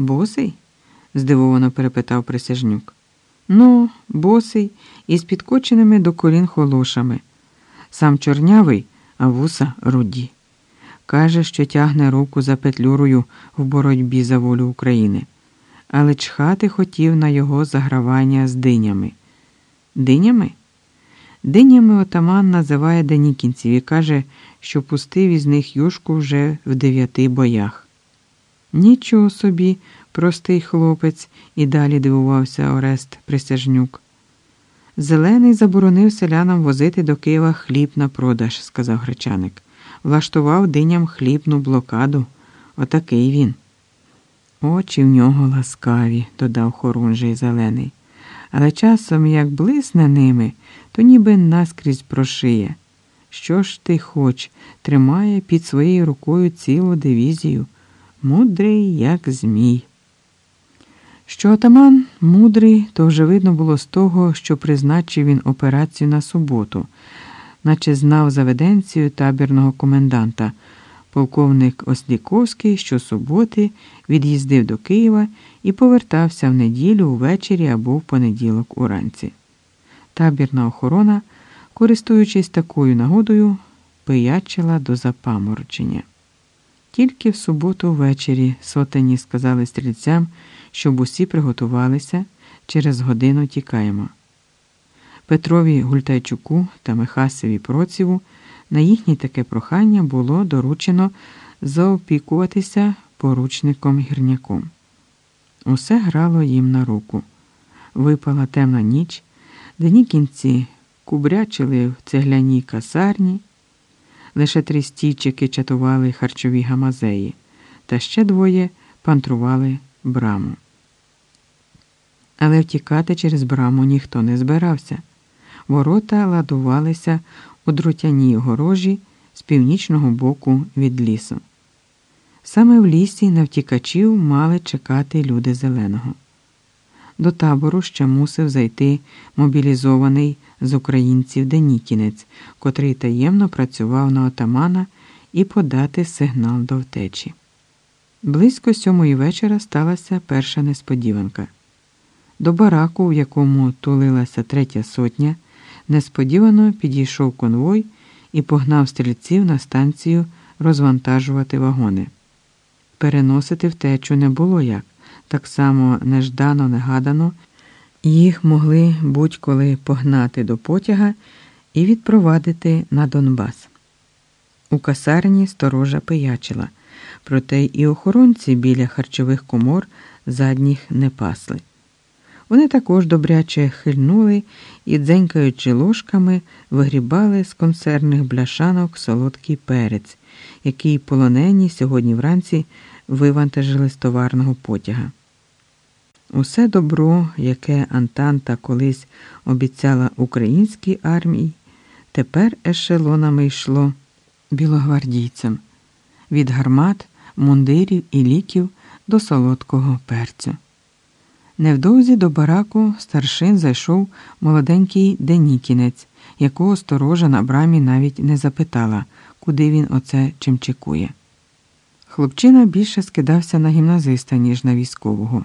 Босий? здивовано перепитав присяжнюк. Ну, босий, із підкоченими до колін холошами. Сам чорнявий, а вуса руді. Каже, що тягне руку за петлюрою в боротьбі за волю України, але чхати хотів на його загравання з динями. Динями? Динями отаман називає денікінців і каже, що пустив із них юшку вже в дев'яти боях. Нічого собі, простий хлопець, і далі дивувався Орест Присяжнюк. Зелений заборонив селянам возити до Києва хліб на продаж, сказав гречаник. Влаштував диням хлібну блокаду. Отакий він. Очі в нього ласкаві, додав хорунжий зелений. Але часом, як блисне ними, то ніби наскрізь прошиє. Що ж ти хоч, тримає під своєю рукою цілу дивізію, мудрий, як змій. Що отаман мудрий, то вже видно було з того, що призначив він операцію на суботу, наче знав заведенцію табірного коменданта. Полковник Осліковський щосуботи від'їздив до Києва і повертався в неділю ввечері або в понеділок уранці. Табірна охорона, користуючись такою нагодою, пиячила до запаморочення. Тільки в суботу ввечері сотені сказали стрільцям, щоб усі приготувалися, через годину тікаємо. Петрові Гультайчуку та Михасеві Проціву на їхнє таке прохання було доручено заопікуватися поручником гірняком. Усе грало їм на руку. Випала темна ніч, денікінці кубрячили в цегляній касарні, лише три стійчики чатували харчові гамазеї, та ще двоє пантрували браму. Але втікати через браму ніхто не збирався. Ворота ладувалися у друтяній огорожі з північного боку від лісу. Саме в лісі на втікачів мали чекати люди зеленого. До табору ще мусив зайти мобілізований з українців Денікінець, котрий таємно працював на отамана і подати сигнал до втечі. Близько сьомої вечора сталася перша несподіванка. До бараку, в якому тулилася третя сотня, несподівано підійшов конвой і погнав стрільців на станцію розвантажувати вагони. Переносити втечу не було як, так само неждано, негадано, їх могли будь-коли погнати до потяга і відпровадити на Донбас. У касарні сторожа пиячила, проте і охоронці біля харчових комор задніх не пасли. Вони також добряче хильнули і, дзенькаючи ложками, вигрібали з консервних бляшанок солодкий перець, який полонені сьогодні вранці вивантажили з товарного потяга. Усе добро, яке Антанта колись обіцяла українській армії, тепер ешелонами йшло білогвардійцям від гармат, мундирів і ліків до солодкого перцю. Невдовзі до бараку старшин зайшов молоденький денікінець, якого сторожа на брамі навіть не запитала, куди він оце чимчикує. Хлопчина більше скидався на гімназиста, ніж на військового.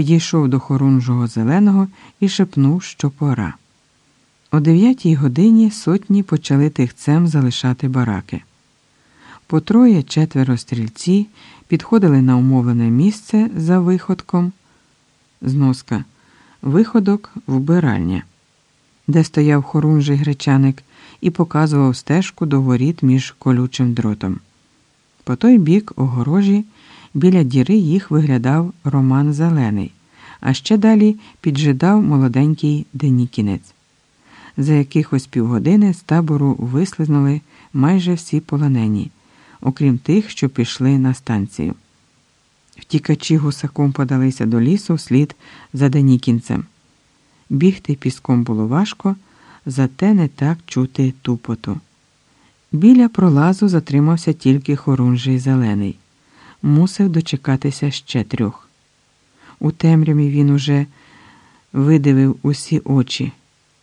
Підійшов до хорунжого зеленого і шепнув, що пора. О дев'ятій годині сотні почали тихцем залишати бараки. По троє четверо стрільці підходили на умовлене місце за виходком. Зноска. Виходок вбиральня, де стояв хорунжий гречаник і показував стежку до воріт між колючим дротом. По той бік огорожі біля діри їх виглядав Роман Зелений, а ще далі піджидав молоденький денікінець. За якихось півгодини з табору вислизнули майже всі полонені, окрім тих, що пішли на станцію. Втікачі гусаком подалися до лісу вслід за денікінцем. Бігти піском було важко, зате не так чути тупоту. Біля пролазу затримався тільки хорунжий зелений. Мусив дочекатися ще трьох. У темряві він уже видивив усі очі,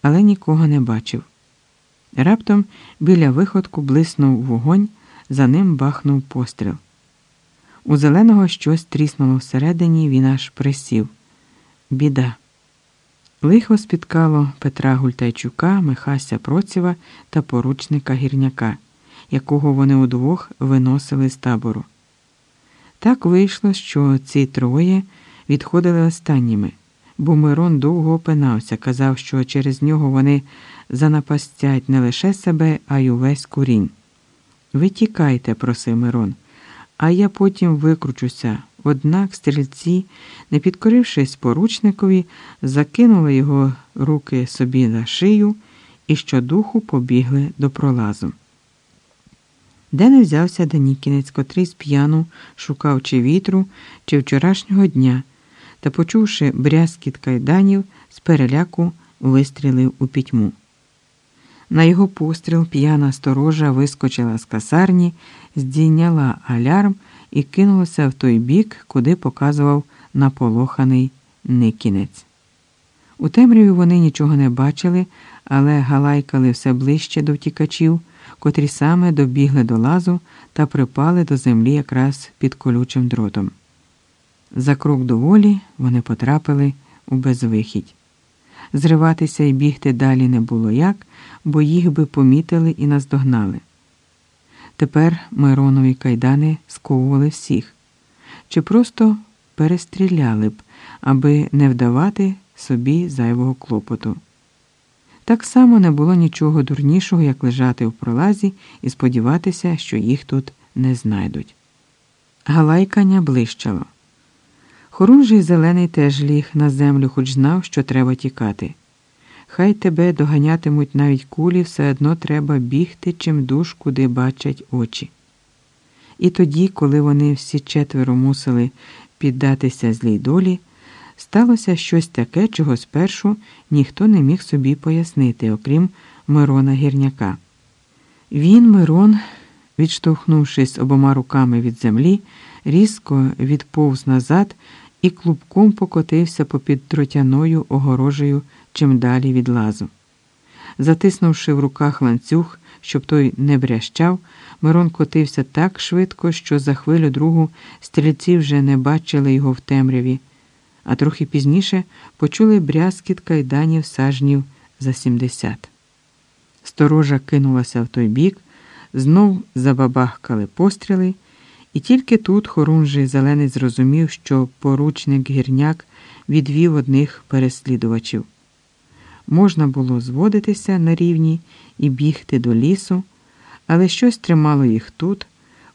але нікого не бачив. Раптом біля виходку блиснув вогонь, за ним бахнув постріл. У зеленого щось тріснуло всередині, він аж присів. Біда. Лихо спіткало Петра Гультайчука, Михася Процєва та поручника гірняка, якого вони удвох виносили з табору. Так вийшло, що ці троє відходили останніми, бо Мирон довго опинався, казав, що через нього вони занапастять не лише себе, а й увесь курінь. Ви тікайте, просив Мирон, а я потім викручуся. Однак стрільці, не підкорившись поручникові, закинули його руки собі на шию і щодуху побігли до пролазу. Де не взявся Данікінець, котрий сп'яну шукав чи вітру, чи вчорашнього дня, та, почувши брязкіт кайданів, з переляку вистрілив у пітьму. На його постріл п'яна сторожа вискочила з касарні, здійняла алярм і кинулася в той бік, куди показував наполоханий Никінець. У темряві вони нічого не бачили, але галайкали все ближче до втікачів, котрі саме добігли до лазу та припали до землі якраз під колючим дротом. За крок до волі вони потрапили у безвихідь. Зриватися і бігти далі не було як, бо їх би помітили і наздогнали. Тепер Миронові кайдани сковували всіх, чи просто перестріляли б, аби не вдавати собі зайвого клопоту. Так само не було нічого дурнішого, як лежати в пролазі і сподіватися, що їх тут не знайдуть. Галайкання блищало. Хорунжий зелений теж ліг на землю, хоч знав, що треба тікати. Хай тебе доганятимуть навіть кулі, все одно треба бігти чим душ, куди бачать очі. І тоді, коли вони всі четверо мусили піддатися злій долі, сталося щось таке, чого спершу ніхто не міг собі пояснити, окрім Мирона гірняка. Він, Мирон, відштовхнувшись обома руками від землі, різко відповз назад і клубком покотився попід тротяною огорожею чим далі від лазу. Затиснувши в руках ланцюг, щоб той не брящав, Мирон котився так швидко, що за хвилю другу стрільці вже не бачили його в темряві, а трохи пізніше почули брязкіт кайданів сажнів за сімдесят. Сторожа кинулася в той бік, знов забабахкали постріли, і тільки тут хорунжий зелений зрозумів, що поручник гірняк відвів одних переслідувачів. Можна було зводитися на рівні і бігти до лісу, але щось тримало їх тут,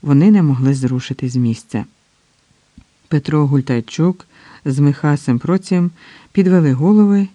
вони не могли зрушити з місця. Петро Гультайчук з Михасем Процієм підвели голови